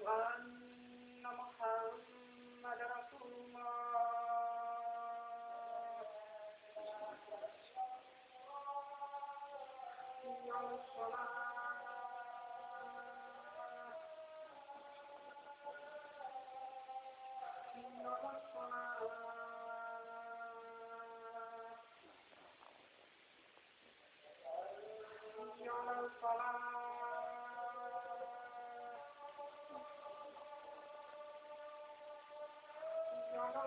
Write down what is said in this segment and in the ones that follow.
أن محمد رسول الله حي على الصلاة حي على الصلاة حي على الصلاة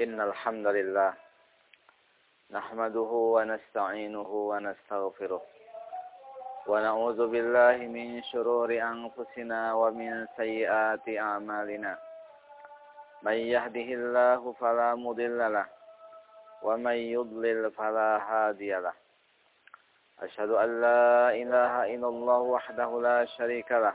إن الحمد لله نحمده ونستعينه ونستغفره ونعوذ بالله من شرور أنفسنا ومن سيئات أعمالنا من يهده الله فلا مضل له ومن يضلل فلا هادي له أشهد أن لا إله إلا الله وحده لا شريك له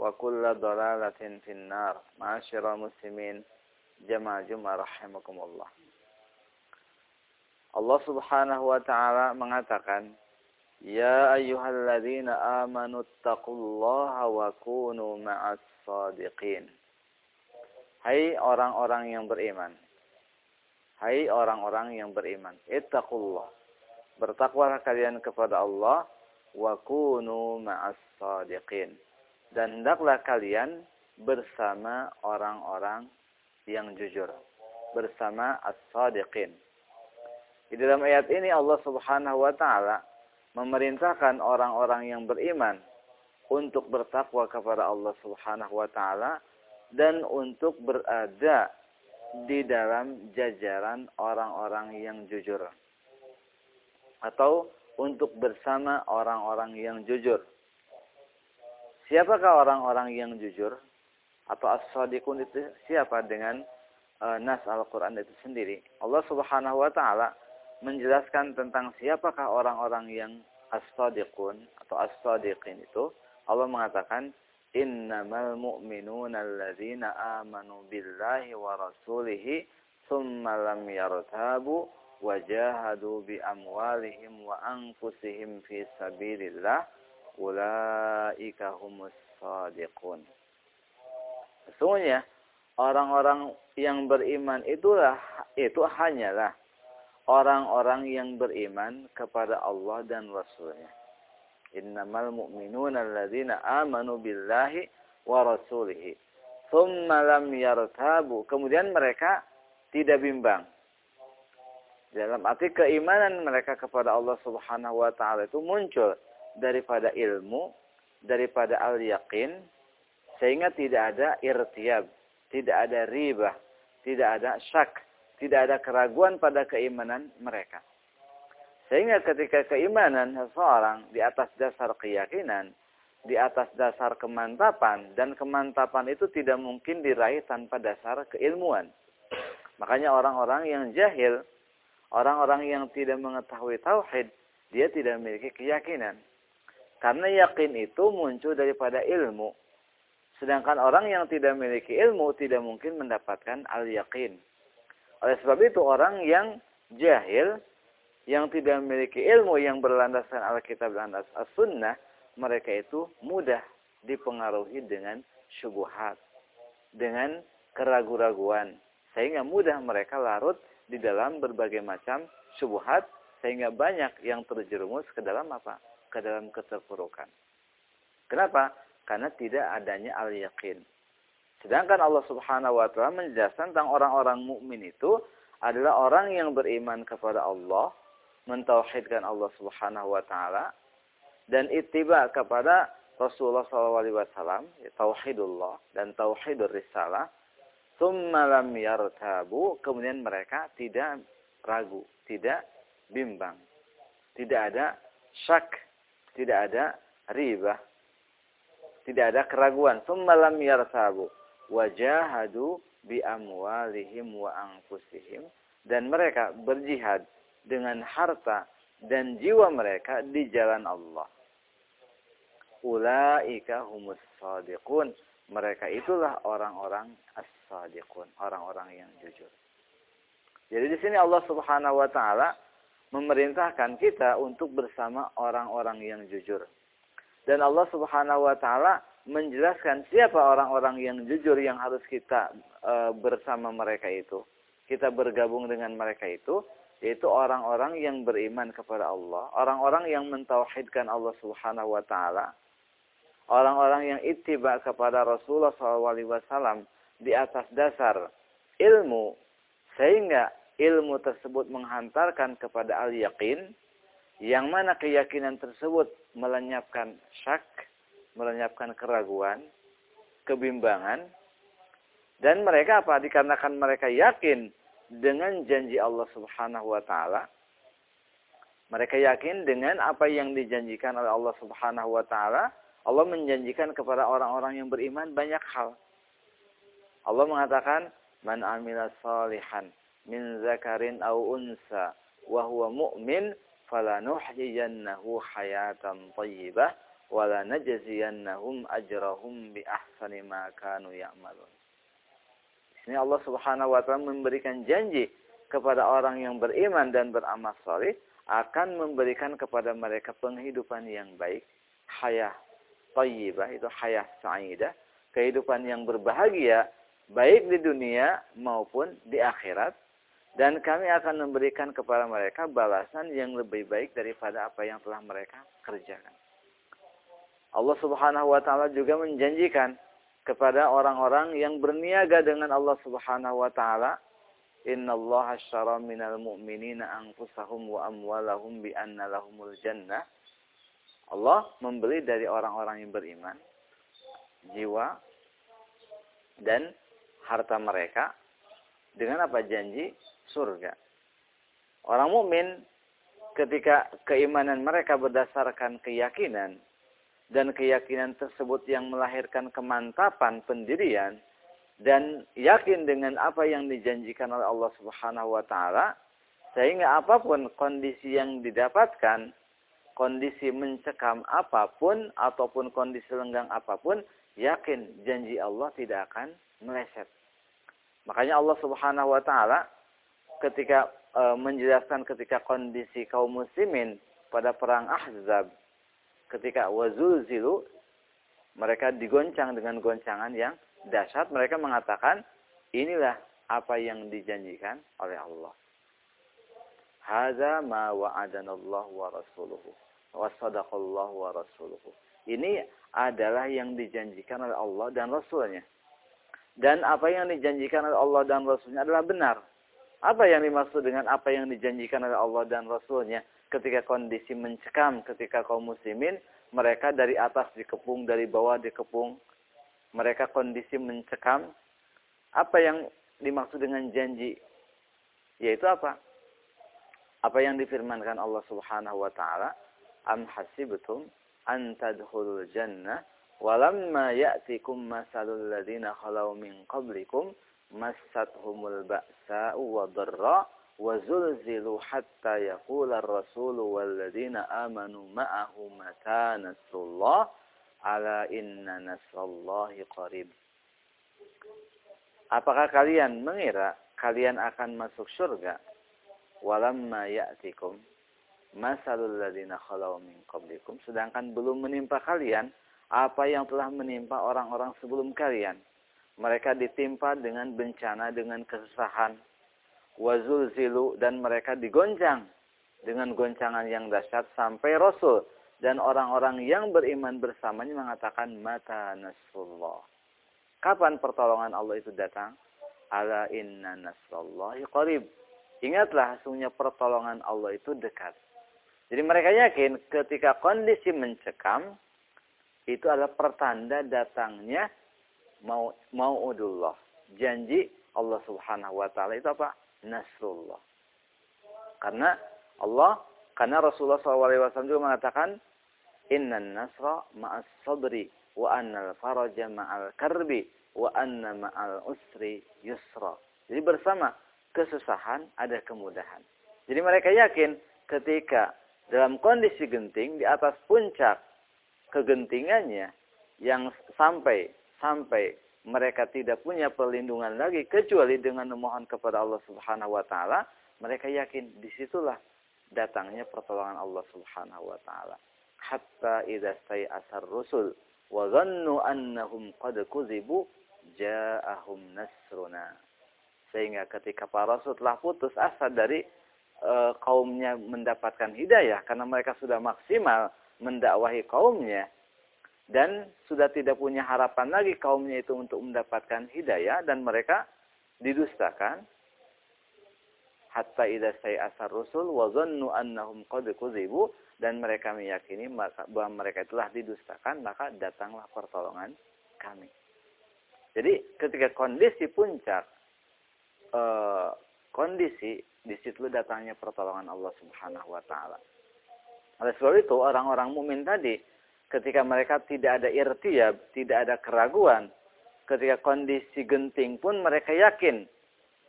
wa kulla dalalatin finnar. Ma'asyiral muslimin, جمع Jumat rahimakumullah. Allah Subhanahu wa taala mengatakan, "Ya الذين amanu اتقوا wa kunu ma'as الصادقين Hai orang-orang yang beriman. Hai orang-orang yang beriman, ittaqullah. Bertakwalah kalian kepada Allah wa kunu ma'as-sadiqin. Dan hendaklah kalian bersama orang-orang yang jujur, bersama as-sadiqin. Di dalam ayat ini Allah Subhanahu wa taala memerintahkan orang-orang yang beriman untuk bertakwa kepada Allah Subhanahu wa taala dan untuk berada di dalam jajaran orang-orang yang jujur. Atau untuk bersama orang-orang yang jujur. Siapakah orang-orang yang jujur? atau as-sadiqun itu siapa dengan uh, nas Al-Qur'an itu sendiri. Allah Subhanahu wa taala menjelaskan tentang siapakah orang-orang yang as-sadiqun atau as-sadiqin itu. Allah mengatakan innamal mu'minuna alladzina amanu billahi wa rasulihi thumma lam yartabu wa jahadu bi amwalihim wa anfusihim fi sabilillah ulaika humus sadiqun. Sesungguhnya orang-orang yang beriman itulah itu hanyalah orang-orang yang beriman kepada Allah dan Rasulnya. Innamal mu'minuna alladzina amanu billahi wa rasulihi. Thumma lam yartabu. Kemudian mereka tidak bimbang. Dalam arti keimanan mereka kepada Allah Subhanahu wa taala itu muncul daripada ilmu, daripada al-yaqin sehingga tidak ada irtiab, tidak ada ribah, tidak ada syak, tidak ada keraguan pada keimanan mereka. Sehingga ketika keimanan seseorang di atas dasar keyakinan, di atas dasar kemantapan, dan kemantapan itu tidak mungkin diraih tanpa dasar keilmuan. Makanya orang-orang yang jahil, orang-orang yang tidak mengetahui tauhid, dia tidak memiliki keyakinan. Karena yakin itu muncul daripada ilmu. Sedangkan orang yang tidak memiliki ilmu tidak mungkin mendapatkan al-yakin. Oleh sebab itu orang yang jahil yang tidak memiliki ilmu yang berlandaskan Alkitab dan As-Sunnah, mereka itu mudah dipengaruhi dengan syubhat, dengan keraguan-raguan, sehingga mudah mereka larut di dalam berbagai macam syubhat, sehingga banyak yang terjerumus ke dalam apa? Ke dalam keterpurukan. Kenapa? Karena tidak adanya al-yakin. Sedangkan Allah Subhanahu wa taala menjelaskan tentang orang-orang mukmin itu adalah orang yang beriman kepada Allah, mentauhidkan Allah Subhanahu wa taala dan ittiba kepada Rasulullah SAW, ya, tauhidullah dan tauhidur risalah, thumma lam yartabu, kemudian mereka tidak ragu, tidak bimbang, tidak ada syak, tidak ada ribah, tidak ada keraguan, thumma lam yartabu, wajahadu bi amwalihim wa anfusihim dan mereka berjihad dengan harta dan jiwa mereka di jalan Allah. Ulaika humus sadiqun. Mereka itulah orang-orang as-sadiqun, orang-orang yang jujur. Jadi di sini Allah Subhanahu wa taala memerintahkan kita untuk bersama orang-orang yang jujur. Dan Allah Subhanahu wa taala menjelaskan siapa orang-orang yang jujur yang harus kita e, bersama mereka itu. Kita bergabung dengan mereka itu yaitu orang-orang yang beriman kepada Allah, orang-orang yang mentauhidkan Allah Subhanahu wa taala, orang-orang yang ittiba kepada Rasulullah SAW di atas dasar ilmu sehingga ilmu tersebut menghantarkan kepada al-yaqin yang mana keyakinan tersebut melenyapkan syak, melenyapkan keraguan, kebimbangan dan mereka apa dikarenakan mereka yakin dengan janji Allah Subhanahu wa taala. Mereka yakin dengan apa yang dijanjikan oleh Allah Subhanahu wa taala. Allah menjanjikan kepada orang-orang yang beriman banyak hal. Allah mengatakan, "Man amila salihan min zakarin aw unsa wa huwa mu'min falanuhyiyannahu hayatan thayyibah wa lanajziyannahum ajrahum bi ahsani ma kanu ya'malun." Ini Allah Subhanahu wa taala memberikan janji kepada orang yang beriman dan beramal saleh akan memberikan kepada mereka penghidupan yang baik, hayah thayyibah itu hayah sa'idah, kehidupan yang berbahagia baik di dunia maupun di akhirat dan kami akan memberikan kepada mereka balasan yang lebih baik daripada apa yang telah mereka kerjakan. Allah Subhanahu wa taala juga menjanjikan kepada orang-orang yang berniaga dengan Allah Subhanahu wa taala innallaha asyrara minal mu'minina anfusahum wa amwalahum bi anna lahumul jannah Allah membeli dari orang-orang yang beriman jiwa dan harta mereka dengan apa janji surga. Orang mukmin ketika keimanan mereka berdasarkan keyakinan dan keyakinan tersebut yang melahirkan kemantapan pendirian dan yakin dengan apa yang dijanjikan oleh Allah Subhanahu wa taala sehingga apa pun kondisi yang didapatkan kondisi mencekam apa pun ataupun kondisi lenggang apa pun yakin janji Allah tidak akan meleset. Makanya Allah Subhanahu wa taala ketika e, menjelaskan ketika kondisi kaum muslimin pada perang Ahzab ketika wazul zilu mereka digoncang dengan goncangan yang dahsyat mereka mengatakan inilah apa yang dijanjikan oleh Allah. Hadza ma wa'adana Allah wa rasuluhu wa sadaqallahu wa rasuluhu. Ini adalah yang dijanjikan oleh Allah dan Rasulnya. Dan apa yang dijanjikan oleh Allah dan Rasulnya adalah benar. Apa yang dimaksud dengan apa yang dijanjikan oleh Allah dan Rasulnya? ketika kondisi mencekam ketika kaum muslimin mereka dari atas dikepung dari bawah dikepung. Mereka kondisi mencekam. Apa yang dimaksud dengan janji? Yaitu apa? Apa yang difirmankan Allah Subhanahu wa taala? Am hasibtum an jannah walamma ya'tikum masalul ladzina khalau min qablikum massathumul ba'sa'u wa dharra wa zulzilu hatta yaqula ar-rasulu walladzina amanu ma'ahu mata nasrullah ala inna nasrallahi qarib Apakah kalian mengira kalian akan masuk surga? Walamma ya'tikum masalul ladzina khalau min qablikum sedangkan belum menimpa kalian apa yang telah menimpa orang-orang sebelum kalian. Mereka ditimpa dengan bencana, dengan kesusahan, wazulzilu dan mereka digoncang dengan goncangan yang dahsyat sampai Rasul dan orang-orang yang beriman bersamanya mengatakan mata nasrullah. Kapan pertolongan Allah itu datang? Ala inna nasrullahi qarib. Ingatlah sesungguhnya pertolongan Allah itu dekat. Jadi mereka yakin ketika kondisi mencekam itu adalah pertanda datangnya mau mau'udullah. Janji Allah Subhanahu wa taala itu apa? nasrullah. Karena Allah, karena Rasulullah SAW juga mengatakan, Inna nasra ma'as sabri wa annal faraja ma'al karbi wa anna ma'al usri yusra. Jadi bersama kesusahan ada kemudahan. Jadi mereka yakin ketika dalam kondisi genting di atas puncak kegentingannya yang sampai sampai mereka tidak punya perlindungan lagi kecuali dengan memohon kepada Allah Subhanahu wa taala, mereka yakin di situlah datangnya pertolongan Allah Subhanahu wa taala. Hatta idza asar rusul wa dhannu annahum qad kuzibu ja'ahum nasruna. Sehingga ketika para rasul telah putus asa dari e, kaumnya mendapatkan hidayah karena mereka sudah maksimal mendakwahi kaumnya, dan sudah tidak punya harapan lagi kaumnya itu untuk mendapatkan hidayah dan mereka didustakan hatta idza asar rusul wa dhannu annahum qad kuzibu dan mereka meyakini bahwa mereka telah didustakan maka datanglah pertolongan kami. Jadi ketika kondisi puncak eh, kondisi di situ datangnya pertolongan Allah Subhanahu wa taala. Oleh sebab itu orang-orang mukmin tadi ketika mereka tidak ada irtiab, tidak ada keraguan, ketika kondisi genting pun mereka yakin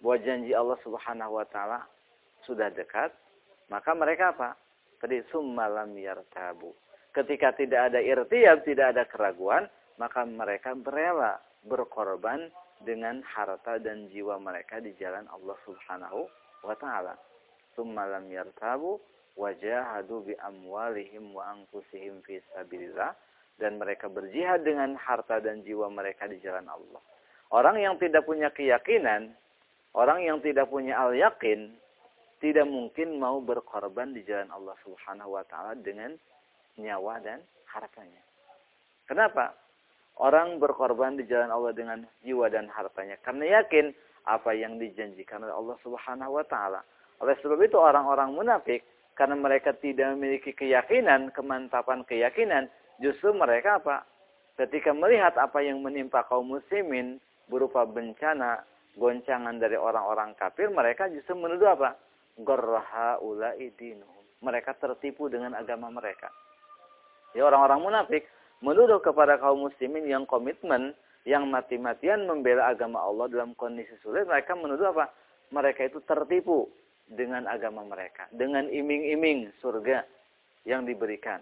bahwa janji Allah Subhanahu wa taala sudah dekat, maka mereka apa? Tadi summalam yartabu. Ketika tidak ada irtiab, tidak ada keraguan, maka mereka berela berkorban dengan harta dan jiwa mereka di jalan Allah Subhanahu wa taala. Summalam yartabu wajahadu bi amwalihim wa anfusihim fi sabilillah dan mereka berjihad dengan harta dan jiwa mereka di jalan Allah. Orang yang tidak punya keyakinan, orang yang tidak punya al-yakin, tidak mungkin mau berkorban di jalan Allah Subhanahu wa taala dengan nyawa dan hartanya. Kenapa? Orang berkorban di jalan Allah dengan jiwa dan hartanya karena yakin apa yang dijanjikan oleh Allah Subhanahu wa taala. Oleh sebab itu orang-orang munafik karena mereka tidak memiliki keyakinan, kemantapan keyakinan, justru mereka apa? Ketika melihat apa yang menimpa kaum muslimin berupa bencana, goncangan dari orang-orang kafir, mereka justru menuduh apa? Gorraha ulaidinuhum. Mereka tertipu dengan agama mereka. Ya orang-orang munafik menuduh kepada kaum muslimin yang komitmen, yang mati-matian membela agama Allah dalam kondisi sulit, mereka menuduh apa? Mereka itu tertipu dengan agama mereka, dengan iming-iming surga yang diberikan.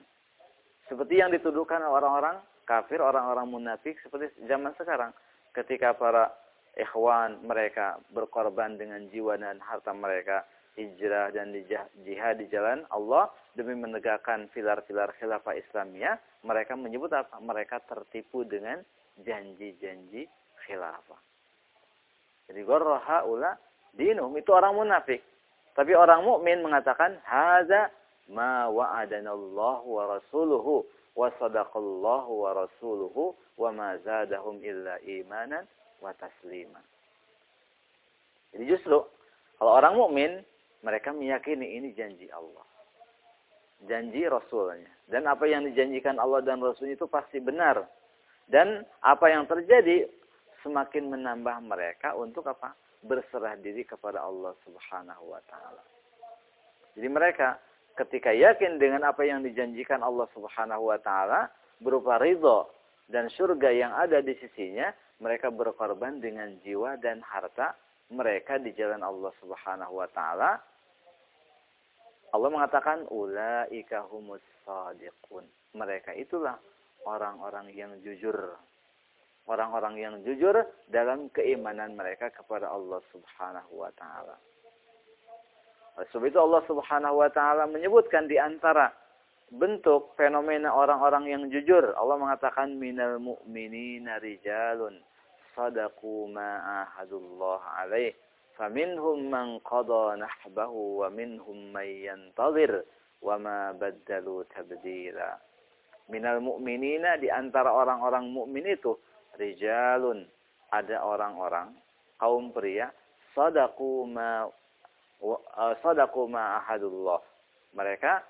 Seperti yang dituduhkan orang-orang kafir, orang-orang munafik seperti zaman sekarang. Ketika para ikhwan mereka berkorban dengan jiwa dan harta mereka hijrah dan jihad di jalan Allah demi menegakkan filar-filar khilafah Islamiyah, mereka menyebut apa? Mereka tertipu dengan janji-janji khilafah. Jadi gorroha ula dinum itu orang munafik. Tapi orang mukmin mengatakan hadza ma wa'adana Allah wa rasuluhu wa sadaqallahu wa rasuluhu wa ma zadahum illa imanan wa taslima. Jadi justru kalau orang mukmin mereka meyakini ini janji Allah. Janji Rasulnya. Dan apa yang dijanjikan Allah dan Rasulnya itu pasti benar. Dan apa yang terjadi semakin menambah mereka untuk apa? Berserah diri kepada Allah subhanahu wa ta'ala. Jadi mereka ketika yakin dengan apa yang dijanjikan Allah subhanahu wa ta'ala berupa ridho dan surga yang ada di sisinya, mereka berkorban dengan jiwa dan harta mereka di jalan Allah subhanahu wa ta'ala Allah mengatakan ulaika humus sadiqun. Mereka itulah orang-orang yang jujur orang-orang yang jujur dalam keimanan mereka kepada Allah Subhanahu wa taala. Oleh sebab itu Allah Subhanahu wa taala menyebutkan di antara bentuk fenomena orang-orang yang jujur, Allah mengatakan minal mu'minina rijalun sadaqu ma ahadullah alaih faminhum man qada nahbahu wa minhum man yantazir wa ma baddalu tabdila. Minal mu'minina di antara orang-orang mukmin itu rijalun ada orang-orang kaum pria sadaqu ma uh, sadaqu ma ahadullah mereka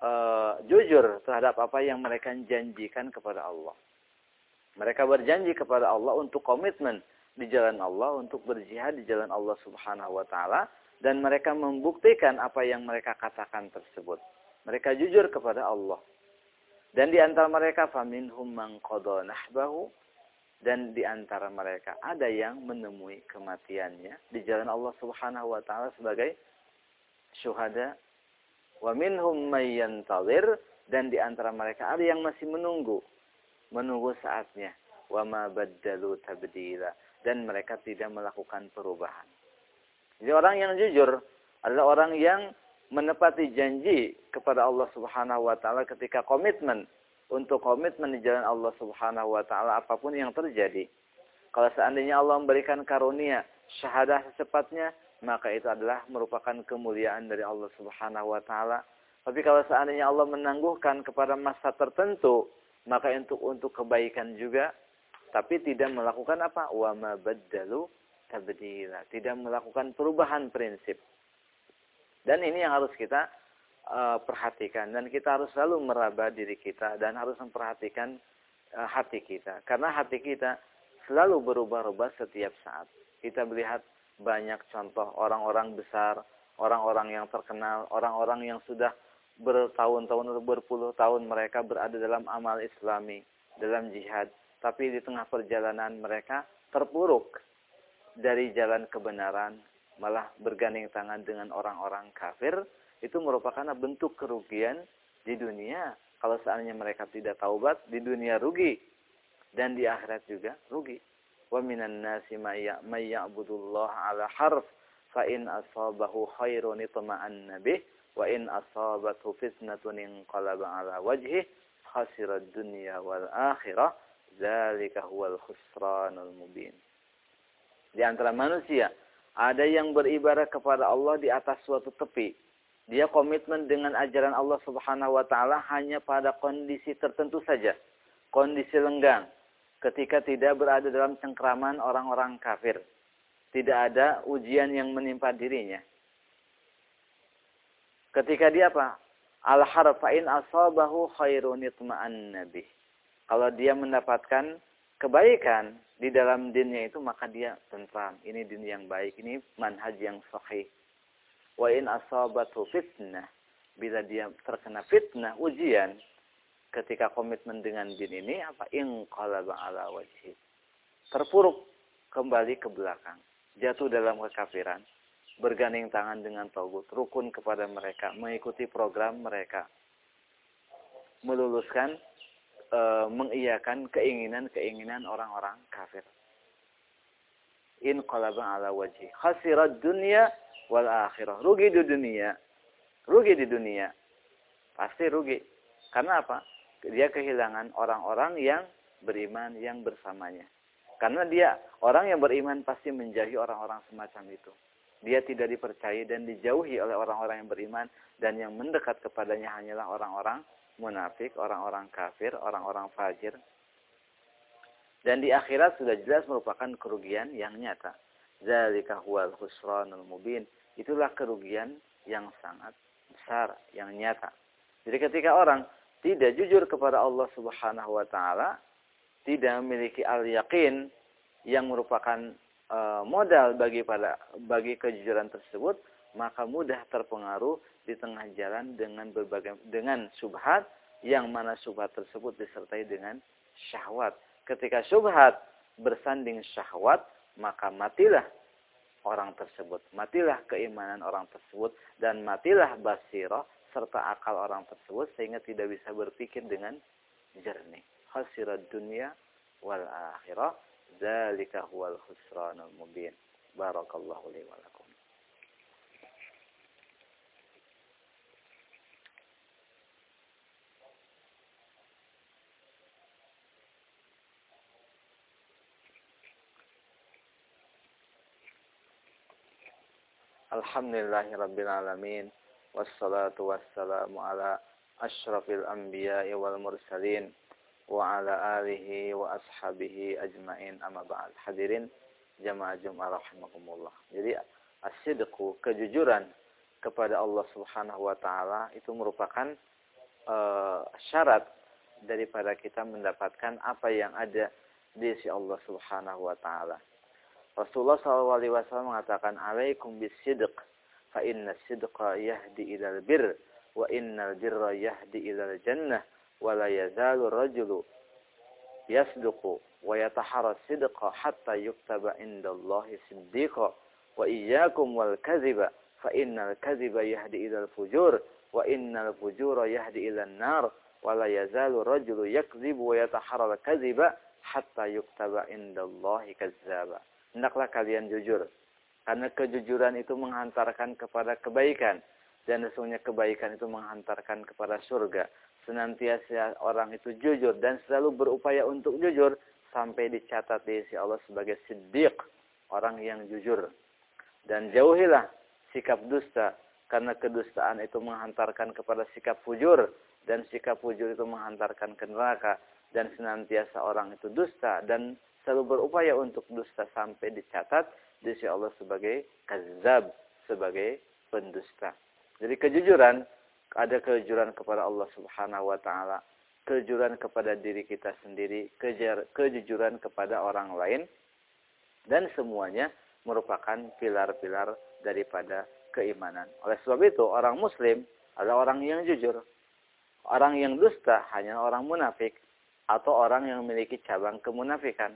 uh, jujur terhadap apa yang mereka janjikan kepada Allah mereka berjanji kepada Allah untuk komitmen di jalan Allah untuk berjihad di jalan Allah Subhanahu wa taala dan mereka membuktikan apa yang mereka katakan tersebut. Mereka jujur kepada Allah. Dan di antara mereka faminhum man qada nahbahu dan di antara mereka ada yang menemui kematiannya di jalan Allah Subhanahu wa taala sebagai syuhada. Wa minhum may yantazir dan di antara mereka ada yang masih menunggu menunggu saatnya. Wa ma baddalu tabdila dan mereka tidak melakukan perubahan. Jadi orang yang jujur adalah orang yang menepati janji kepada Allah Subhanahu wa taala ketika komitmen untuk komitmen di jalan Allah Subhanahu wa taala apa pun yang terjadi. Kalau seandainya Allah memberikan karunia syahadah secepatnya, maka itu adalah merupakan kemuliaan dari Allah Subhanahu wa taala. Tapi kalau seandainya Allah menangguhkan kepada masa tertentu, maka untuk untuk kebaikan juga tapi tidak melakukan apa? Wa ma baddalu. Tidak melakukan perubahan prinsip. Dan ini yang harus kita uh, perhatikan dan kita harus selalu meraba diri kita dan harus memperhatikan uh, hati kita. Karena hati kita selalu berubah-ubah setiap saat. Kita melihat banyak contoh orang-orang besar, orang-orang yang terkenal, orang-orang yang sudah bertahun-tahun atau berpuluh tahun mereka berada dalam amal islami, dalam jihad tapi di tengah perjalanan mereka terpuruk dari jalan kebenaran, malah bergandeng tangan dengan orang-orang kafir, itu merupakan bentuk kerugian di dunia. Kalau seandainya mereka tidak taubat, di dunia rugi. Dan di akhirat juga rugi. May ya'budullah ala harf fa in asabahu khairun itma'anna bih wa in asabathu fitnatun inqalaba ala wajhih khasira dunya wal akhirah Zalika huwal khusranul mubin. Di antara manusia, ada yang beribadah kepada Allah di atas suatu tepi. Dia komitmen dengan ajaran Allah subhanahu wa ta'ala hanya pada kondisi tertentu saja. Kondisi lenggang. Ketika tidak berada dalam cengkraman orang-orang kafir. Tidak ada ujian yang menimpa dirinya. Ketika dia apa? Al-harfa'in asabahu khairun itma'an nabih kalau dia mendapatkan kebaikan di dalam dinnya itu maka dia tentram. Ini din yang baik, ini manhaj yang sahih. Wa in asabatu fitnah, bila dia terkena fitnah, ujian, ketika komitmen dengan din ini apa? Inqalaba ala wajhi. Terpuruk kembali ke belakang. Jatuh dalam kekafiran. Bergandeng tangan dengan taugut rukun kepada mereka. Mengikuti program mereka. Meluluskan e, mengiyakan keinginan-keinginan orang-orang kafir inqalaba ala wajhi. Khasirat dunya wal akhirah. Rugi di dunia. Rugi di dunia. Pasti rugi. Karena apa? Dia kehilangan orang-orang yang beriman yang bersamanya. Karena dia orang yang beriman pasti menjauhi orang-orang semacam itu. Dia tidak dipercaya dan dijauhi oleh orang-orang yang beriman. Dan yang mendekat kepadanya hanyalah orang-orang munafik, orang-orang kafir, orang-orang fajir. Dan di akhirat sudah jelas merupakan kerugian yang nyata. Zalika huwal khusranul mubin. Itulah kerugian yang sangat besar, yang nyata. Jadi ketika orang tidak jujur kepada Allah Subhanahu wa taala, tidak memiliki al-yakin yang merupakan uh, modal bagi pada bagi kejujuran tersebut, maka mudah terpengaruh di tengah jalan dengan berbagai dengan subhat yang mana subhat tersebut disertai dengan syahwat. Ketika subhat bersanding syahwat, maka matilah orang tersebut, matilah keimanan orang tersebut dan matilah basirah serta akal orang tersebut sehingga tidak bisa berpikir dengan jernih. Khasirat dunia wal akhirah dzalika huwal khusranul mubin. Barakallahu li Alhamdulillahirrabbilalamin. Wassalatu wassalamu ala ashrafil anbiya wal mursalin. Wa ala alihi wa ashabihi ajmain amma ba'd. Hadirin jamaah Jum'ah rahimakumullah. Jadi asidku kejujuran kepada Allah Subhanahu wa taala itu merupakan uh, syarat daripada kita mendapatkan apa yang ada di si Allah Subhanahu wa taala. Rasulullah SAW mengatakan alaikum bisidq fa inna sidqa yahdi ilal bir wa innal birra yahdi ilal jannah wa la yazalu rajulu yasduqu wa yatahara sidqa hatta yuktaba indallahi siddiqa wa iyyakum wal kadhiba fa innal kadhiba yahdi ilal fujur wa innal fujura yahdi ilal nar wa la yazalu rajulu yakdhibu wa yatahara al kadhiba hatta yuktaba indallahi kazzaba hendaklah kalian jujur karena kejujuran itu menghantarkan kepada kebaikan. Dan sesungguhnya kebaikan itu menghantarkan kepada surga. Senantiasa orang itu jujur dan selalu berupaya untuk jujur. Sampai dicatat di sisi Allah sebagai siddiq. Orang yang jujur. Dan jauhilah sikap dusta. Karena kedustaan itu menghantarkan kepada sikap fujur. Dan sikap fujur itu menghantarkan ke neraka. Dan senantiasa orang itu dusta. Dan selalu berupaya untuk dusta sampai dicatat di sisi Allah sebagai kazab, sebagai pendusta. Jadi kejujuran, ada kejujuran kepada Allah subhanahu wa ta'ala, kejujuran kepada diri kita sendiri, kejujuran kepada orang lain, dan semuanya merupakan pilar-pilar daripada keimanan. Oleh sebab itu, orang muslim adalah orang yang jujur. Orang yang dusta hanya orang munafik atau orang yang memiliki cabang kemunafikan.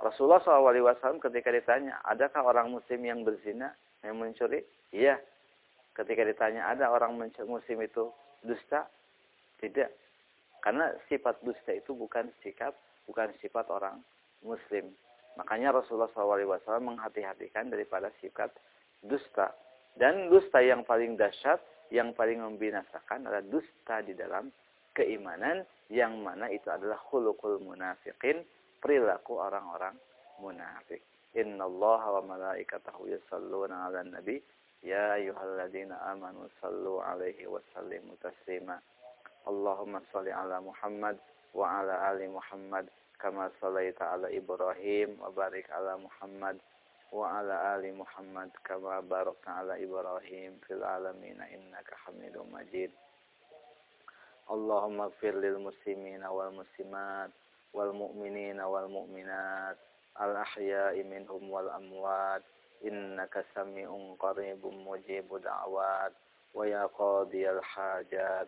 Rasulullah SAW ketika ditanya, adakah orang muslim yang berzina, yang mencuri? Iya. Ketika ditanya, ada orang muslim itu dusta? Tidak. Karena sifat dusta itu bukan sikap, bukan sifat orang muslim. Makanya Rasulullah SAW menghati-hatikan daripada sifat dusta. Dan dusta yang paling dahsyat, yang paling membinasakan adalah dusta di dalam keimanan, yang mana itu adalah khulukul munafiqin, perilaku orang-orang munafik. Inna Allah wa malaikatahu yusalluna ala nabi. Ya ayuhalladzina amanu sallu alaihi wa sallimu taslima. Allahumma salli ala Muhammad wa ala ali Muhammad. Kama sallaita ala Ibrahim wa barik ala Muhammad wa ala ali Muhammad. Kama barakta ala Ibrahim fil alamina innaka hamidun majid. Allahumma gfir lil muslimina wal muslimat والمؤمنين والمؤمنات الأحياء منهم والأموات إنك سميع قريب مجيب دعوات ويا قاضي الحاجات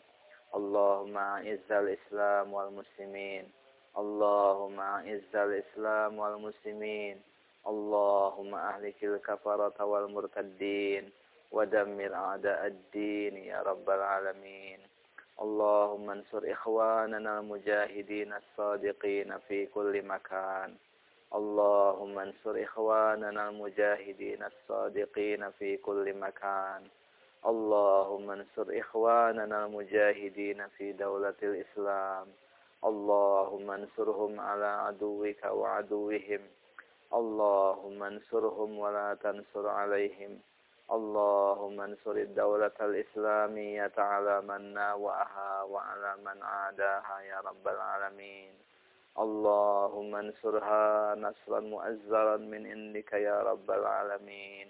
اللهم أعز الإسلام والمسلمين اللهم أعز الإسلام والمسلمين اللهم أهلك الكفرة والمرتدين ودمر أعداء الدين يا رب العالمين اللهم انصر إخواننا المجاهدين الصادقين في كل مكان. اللهم انصر إخواننا المجاهدين الصادقين في كل مكان. اللهم انصر إخواننا المجاهدين في دولة الإسلام. اللهم انصرهم على عدوك وعدوهم. اللهم انصرهم ولا تنصر عليهم. اللهم انصر الدولة الإسلامية على من ناوأها وعلى من عاداها يا رب العالمين اللهم انصرها نصرا مؤزرا من عندك يا رب العالمين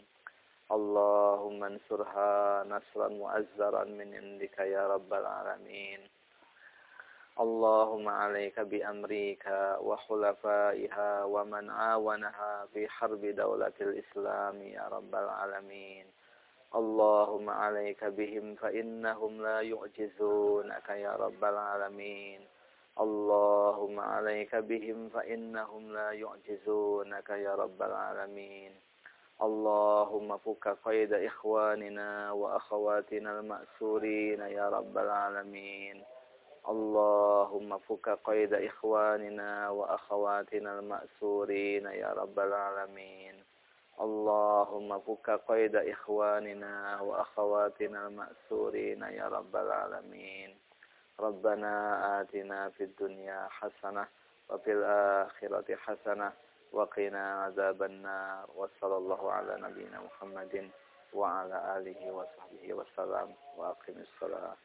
اللهم انصرها نصرا مؤزرا من عندك يا رب العالمين اللهم عليك بأمريكا وحلفائها ومن عاونها في حرب دولة الإسلام يا رب العالمين. اللهم عليك بهم فإنهم لا يعجزونك يا رب العالمين. اللهم عليك بهم فإنهم لا يعجزونك يا رب العالمين. اللهم فك قيد إخواننا وأخواتنا المأسورين يا رب العالمين. اللهم فك قيد إخواننا وأخواتنا المأسورين يا رب العالمين. اللهم فك قيد إخواننا وأخواتنا المأسورين يا رب العالمين. ربنا آتنا في الدنيا حسنة وفي الآخرة حسنة وقنا عذاب النار. وصلى الله على نبينا محمد وعلى آله وصحبه وسلم. وأقم الصلاة.